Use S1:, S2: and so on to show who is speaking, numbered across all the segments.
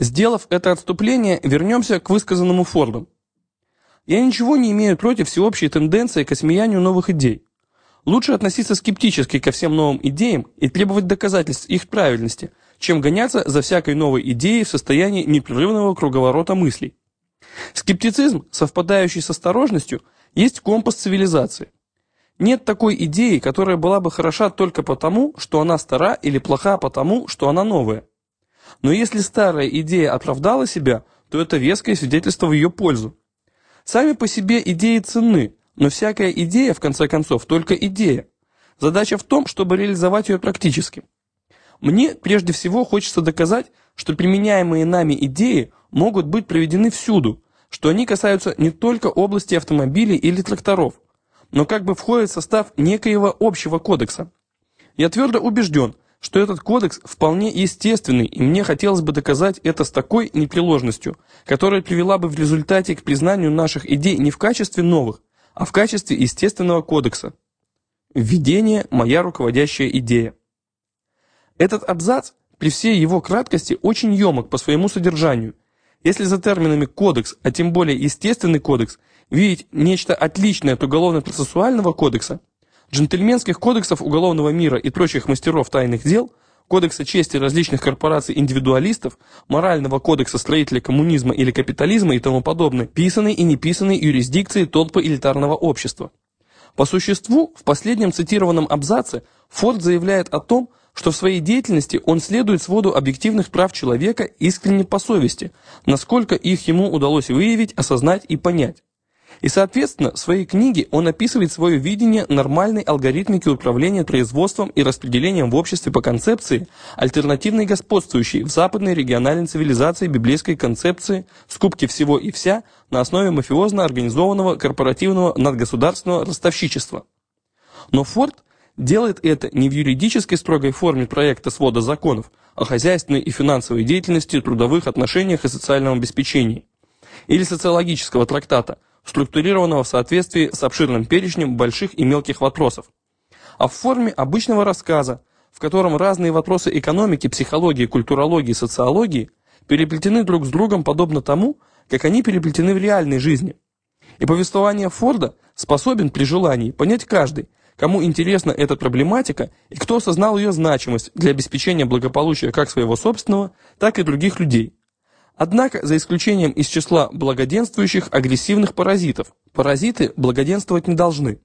S1: Сделав это отступление, вернемся к высказанному Фордом. Я ничего не имею против всеобщей тенденции к осмеянию новых идей. Лучше относиться скептически ко всем новым идеям и требовать доказательств их правильности, чем гоняться за всякой новой идеей в состоянии непрерывного круговорота мыслей. Скептицизм, совпадающий с осторожностью, есть компас цивилизации. Нет такой идеи, которая была бы хороша только потому, что она стара или плоха потому, что она новая. Но если старая идея оправдала себя, то это веское свидетельство в ее пользу. Сами по себе идеи ценны, но всякая идея, в конце концов, только идея. Задача в том, чтобы реализовать ее практически. Мне прежде всего хочется доказать, что применяемые нами идеи могут быть проведены всюду, что они касаются не только области автомобилей или тракторов – но как бы входит в состав некоего общего кодекса. Я твердо убежден, что этот кодекс вполне естественный, и мне хотелось бы доказать это с такой непреложностью, которая привела бы в результате к признанию наших идей не в качестве новых, а в качестве естественного кодекса. Введение – моя руководящая идея. Этот абзац, при всей его краткости, очень емок по своему содержанию. Если за терминами «кодекс», а тем более «естественный кодекс» видеть нечто отличное от уголовно-процессуального кодекса, джентльменских кодексов уголовного мира и прочих мастеров тайных дел, кодекса чести различных корпораций-индивидуалистов, морального кодекса строителя коммунизма или капитализма и тому подобное, писанной и неписанной юрисдикции толпы элитарного общества. По существу, в последнем цитированном абзаце Форд заявляет о том, что в своей деятельности он следует своду объективных прав человека искренне по совести, насколько их ему удалось выявить, осознать и понять. И, соответственно, в своей книге он описывает свое видение нормальной алгоритмики управления производством и распределением в обществе по концепции, альтернативной господствующей в западной региональной цивилизации библейской концепции скупки всего и вся на основе мафиозно организованного корпоративного надгосударственного ростовщичества. Но Форд делает это не в юридической строгой форме проекта свода законов, о хозяйственной и финансовой деятельности, трудовых отношениях и социальном обеспечении, или социологического трактата – структурированного в соответствии с обширным перечнем больших и мелких вопросов, а в форме обычного рассказа, в котором разные вопросы экономики, психологии, культурологии, социологии переплетены друг с другом подобно тому, как они переплетены в реальной жизни. И повествование Форда способен при желании понять каждый, кому интересна эта проблематика и кто осознал ее значимость для обеспечения благополучия как своего собственного, так и других людей. Однако, за исключением из числа благоденствующих агрессивных паразитов, паразиты благоденствовать не должны.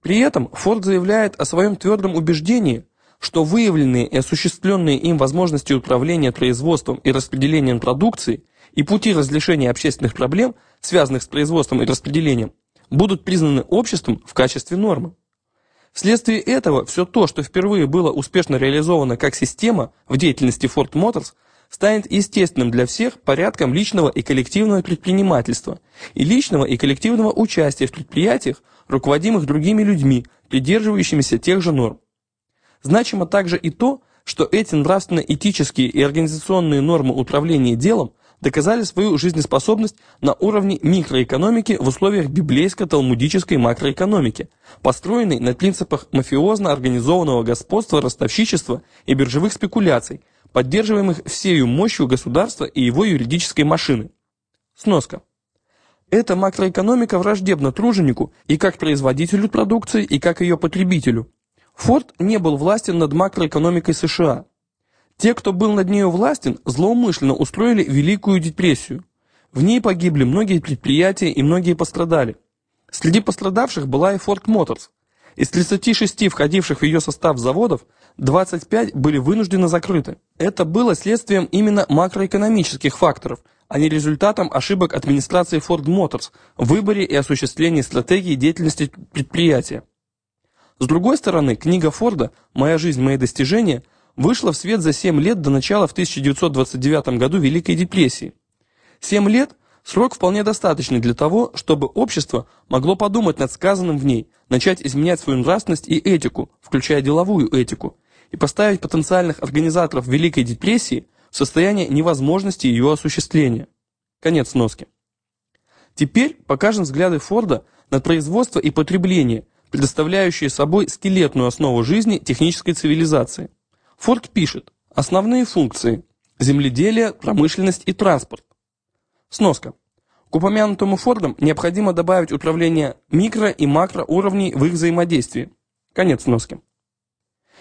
S1: При этом Форд заявляет о своем твердом убеждении, что выявленные и осуществленные им возможности управления производством и распределением продукции и пути разрешения общественных проблем, связанных с производством и распределением, будут признаны обществом в качестве нормы. Вследствие этого все то, что впервые было успешно реализовано как система в деятельности Ford Motors, станет естественным для всех порядком личного и коллективного предпринимательства и личного и коллективного участия в предприятиях, руководимых другими людьми, придерживающимися тех же норм. Значимо также и то, что эти нравственно-этические и организационные нормы управления делом доказали свою жизнеспособность на уровне микроэкономики в условиях библейско-талмудической макроэкономики, построенной на принципах мафиозно организованного господства, ростовщичества и биржевых спекуляций, поддерживаемых всею мощью государства и его юридической машины. Сноска. Эта макроэкономика враждебна труженику и как производителю продукции, и как ее потребителю. Форд не был властен над макроэкономикой США. Те, кто был над нею властен, злоумышленно устроили Великую депрессию. В ней погибли многие предприятия и многие пострадали. Среди пострадавших была и Ford Motors. Из 36 входивших в ее состав заводов 25 были вынуждены закрыты. Это было следствием именно макроэкономических факторов, а не результатом ошибок администрации Ford Motors в выборе и осуществлении стратегии деятельности предприятия. С другой стороны, книга Форда «Моя жизнь, мои достижения» вышла в свет за 7 лет до начала в 1929 году Великой депрессии. 7 лет – срок вполне достаточный для того, чтобы общество могло подумать над сказанным в ней, начать изменять свою нравственность и этику, включая деловую этику, и поставить потенциальных организаторов Великой депрессии в состояние невозможности ее осуществления. Конец носки. Теперь покажем взгляды Форда на производство и потребление, предоставляющие собой скелетную основу жизни технической цивилизации. Форд пишет, основные функции земледелие, промышленность и транспорт. Сноска. К упомянутому Фордам необходимо добавить управление микро- и макроуровней в их взаимодействии. Конец сноски.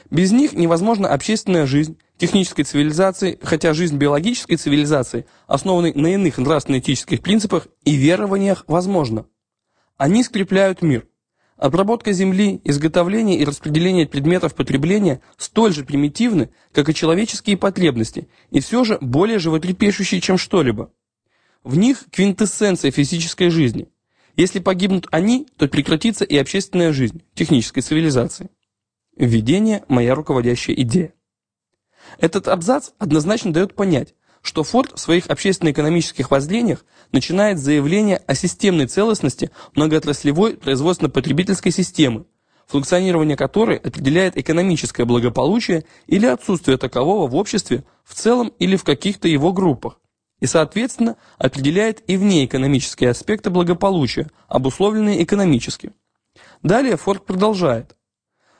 S1: Без них невозможна общественная жизнь технической цивилизации, хотя жизнь биологической цивилизации, основанной на иных нравственно-этических принципах и верованиях, возможна. Они скрепляют мир. Обработка земли, изготовление и распределение предметов потребления столь же примитивны, как и человеческие потребности, и все же более животрепещущие, чем что-либо. В них квинтэссенция физической жизни. Если погибнут они, то прекратится и общественная жизнь технической цивилизации. Введение – моя руководящая идея. Этот абзац однозначно дает понять, что Форд в своих общественно-экономических воззрениях начинает с заявления о системной целостности многоотраслевой производственно-потребительской системы, функционирование которой определяет экономическое благополучие или отсутствие такового в обществе в целом или в каких-то его группах, и, соответственно, определяет и внеэкономические аспекты благополучия, обусловленные экономически. Далее Форд продолжает.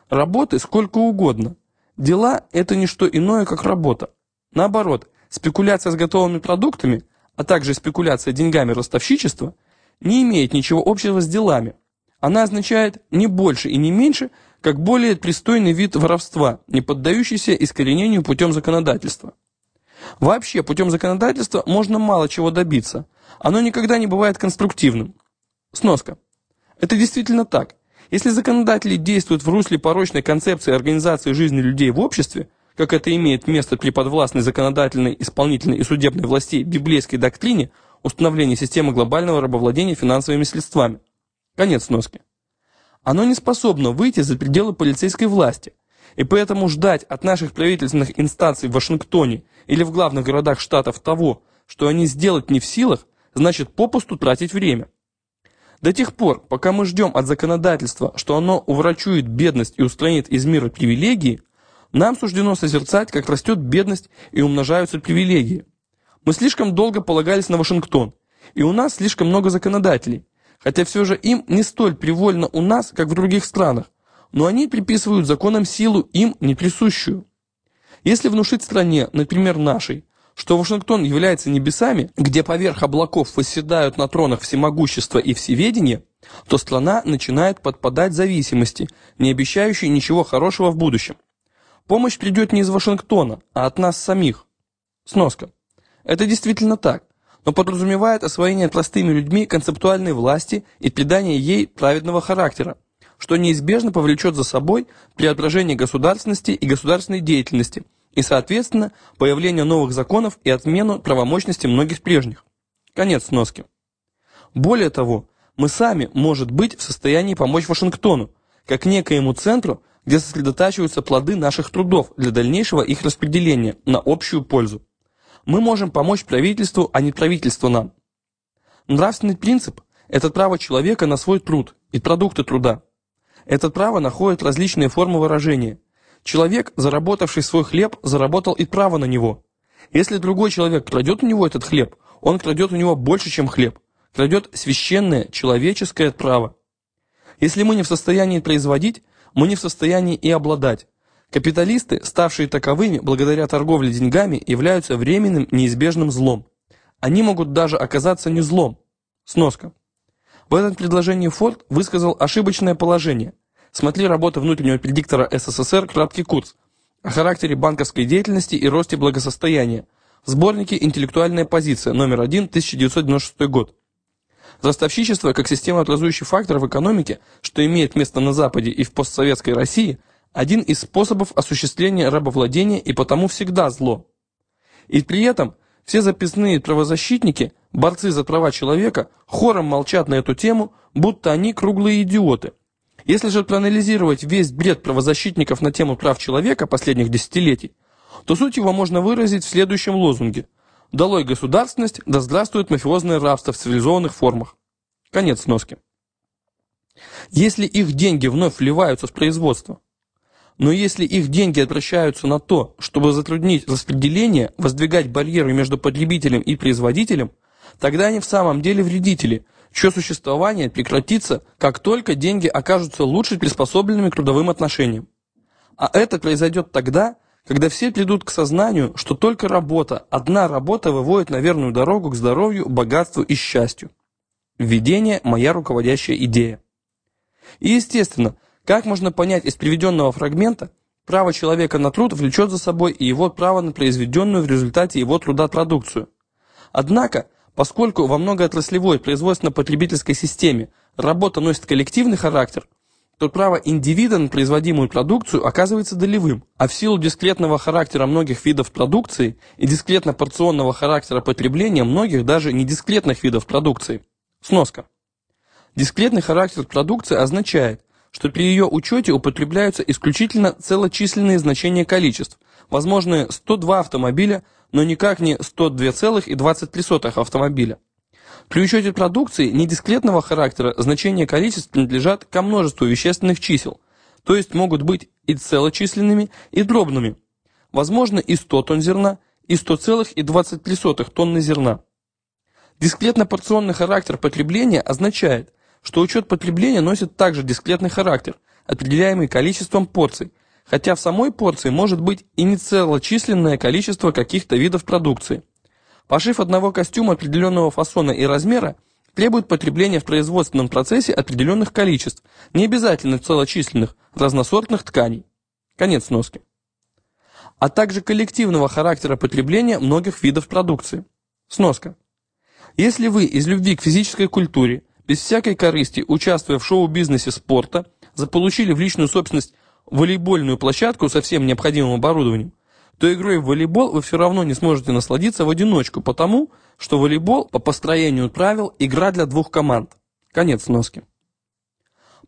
S1: Работы сколько угодно. Дела – это не что иное, как работа. Наоборот, спекуляция с готовыми продуктами, а также спекуляция деньгами ростовщичества, не имеет ничего общего с делами. Она означает не больше и не меньше, как более пристойный вид воровства, не поддающийся искоренению путем законодательства. Вообще, путем законодательства можно мало чего добиться. Оно никогда не бывает конструктивным. Сноска. Это действительно так. Если законодатели действуют в русле порочной концепции организации жизни людей в обществе, как это имеет место при подвластной законодательной, исполнительной и судебной властей библейской доктрине установления системы глобального рабовладения финансовыми средствами. Конец сноски. Оно не способно выйти за пределы полицейской власти, и поэтому ждать от наших правительственных инстанций в Вашингтоне или в главных городах штатов того, что они сделать не в силах, значит попусту тратить время. До тех пор, пока мы ждем от законодательства, что оно уврачует бедность и устранит из мира привилегии, нам суждено созерцать, как растет бедность и умножаются привилегии. Мы слишком долго полагались на Вашингтон, и у нас слишком много законодателей, хотя все же им не столь привольно у нас, как в других странах, но они приписывают законам силу им не присущую. Если внушить стране, например, нашей, что Вашингтон является небесами, где поверх облаков восседают на тронах всемогущества и всеведения, то страна начинает подпадать зависимости, не обещающей ничего хорошего в будущем. Помощь придет не из Вашингтона, а от нас самих. Сноска. Это действительно так, но подразумевает освоение простыми людьми концептуальной власти и придание ей праведного характера, что неизбежно повлечет за собой преображение государственности и государственной деятельности и, соответственно, появление новых законов и отмену правомощности многих прежних. Конец сноски. Более того, мы сами, может быть, в состоянии помочь Вашингтону, как некоему центру, где сосредотачиваются плоды наших трудов для дальнейшего их распределения на общую пользу. Мы можем помочь правительству, а не правительство нам. Нравственный принцип – это право человека на свой труд и продукты труда. Это право находит различные формы выражения. Человек, заработавший свой хлеб, заработал и право на него. Если другой человек крадет у него этот хлеб, он крадет у него больше, чем хлеб. Крадет священное, человеческое право. Если мы не в состоянии производить, мы не в состоянии и обладать. Капиталисты, ставшие таковыми благодаря торговле деньгами, являются временным неизбежным злом. Они могут даже оказаться не злом. Сноска. В этом предложении Форд высказал ошибочное положение. Смотри работу внутреннего предиктора СССР «Краткий курс» о характере банковской деятельности и росте благосостояния в сборнике «Интеллектуальная позиция» номер 1, 1996 год. Ростовщичество как система образующий фактор в экономике, что имеет место на Западе и в постсоветской России, один из способов осуществления рабовладения и потому всегда зло. И при этом все записные правозащитники, борцы за права человека, хором молчат на эту тему, будто они круглые идиоты. Если же проанализировать весь бред правозащитников на тему прав человека последних десятилетий, то суть его можно выразить в следующем лозунге. «Долой государственность, да здравствует мафиозное рабство в цивилизованных формах». Конец сноски. Если их деньги вновь вливаются в производство, но если их деньги обращаются на то, чтобы затруднить распределение, воздвигать барьеры между потребителем и производителем, тогда они в самом деле вредители, чье существование прекратится, как только деньги окажутся лучше приспособленными к трудовым отношениям. А это произойдет тогда, когда все придут к сознанию, что только работа, одна работа выводит на верную дорогу к здоровью, богатству и счастью. Введение – моя руководящая идея. И естественно, как можно понять из приведенного фрагмента, право человека на труд влечет за собой и его право на произведенную в результате его труда продукцию. Однако, поскольку во многоотраслевой производственно-потребительской системе работа носит коллективный характер, то право индивида на производимую продукцию оказывается долевым, а в силу дискретного характера многих видов продукции и дискретно-порционного характера потребления многих даже недискретных видов продукции. Сноска. Дискретный характер продукции означает, что при ее учете употребляются исключительно целочисленные значения количеств, возможные 102 автомобиля, но никак не 102,23 автомобиля. При учете продукции недискретного характера значения количеств принадлежат ко множеству вещественных чисел, то есть могут быть и целочисленными, и дробными. Возможно и 100 тонн зерна, и 100,23 тонны зерна. Дискретно-порционный характер потребления означает, что учет потребления носит также дискретный характер, определяемый количеством порций, хотя в самой порции может быть и не целочисленное количество каких-то видов продукции. Пошив одного костюма определенного фасона и размера требует потребления в производственном процессе определенных количеств, не обязательно целочисленных, разносортных тканей. Конец носки. А также коллективного характера потребления многих видов продукции. Сноска. Если вы из любви к физической культуре, без всякой корысти, участвуя в шоу-бизнесе спорта, заполучили в личную собственность волейбольную площадку со всем необходимым оборудованием, то игрой в волейбол вы все равно не сможете насладиться в одиночку, потому что волейбол по построению правил игра для двух команд. Конец носки.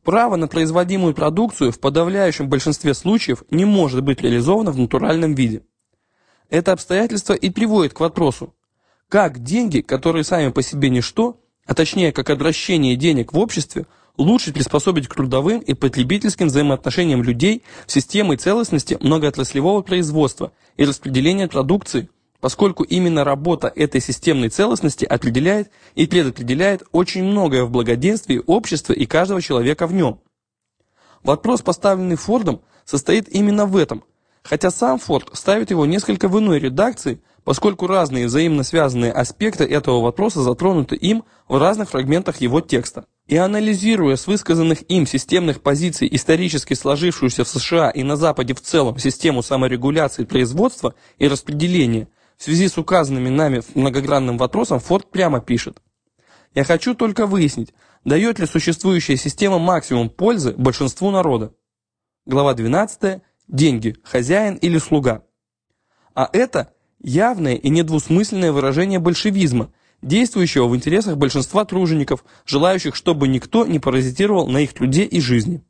S1: Право на производимую продукцию в подавляющем большинстве случаев не может быть реализовано в натуральном виде. Это обстоятельство и приводит к вопросу, как деньги, которые сами по себе ничто, а точнее как обращение денег в обществе, лучше приспособить к трудовым и потребительским взаимоотношениям людей в системой целостности многоотраслевого производства и распределения продукции, поскольку именно работа этой системной целостности определяет и предопределяет очень многое в благоденствии общества и каждого человека в нем. Вопрос, поставленный Фордом, состоит именно в этом, хотя сам Форд ставит его несколько в иной редакции, поскольку разные взаимно связанные аспекты этого вопроса затронуты им в разных фрагментах его текста. И анализируя с высказанных им системных позиций исторически сложившуюся в США и на Западе в целом систему саморегуляции производства и распределения, в связи с указанными нами многогранным вопросом Форд прямо пишет. Я хочу только выяснить, дает ли существующая система максимум пользы большинству народа. Глава 12. Деньги. Хозяин или слуга. А это явное и недвусмысленное выражение большевизма – действующего в интересах большинства тружеников, желающих, чтобы никто не паразитировал на их труде и жизни.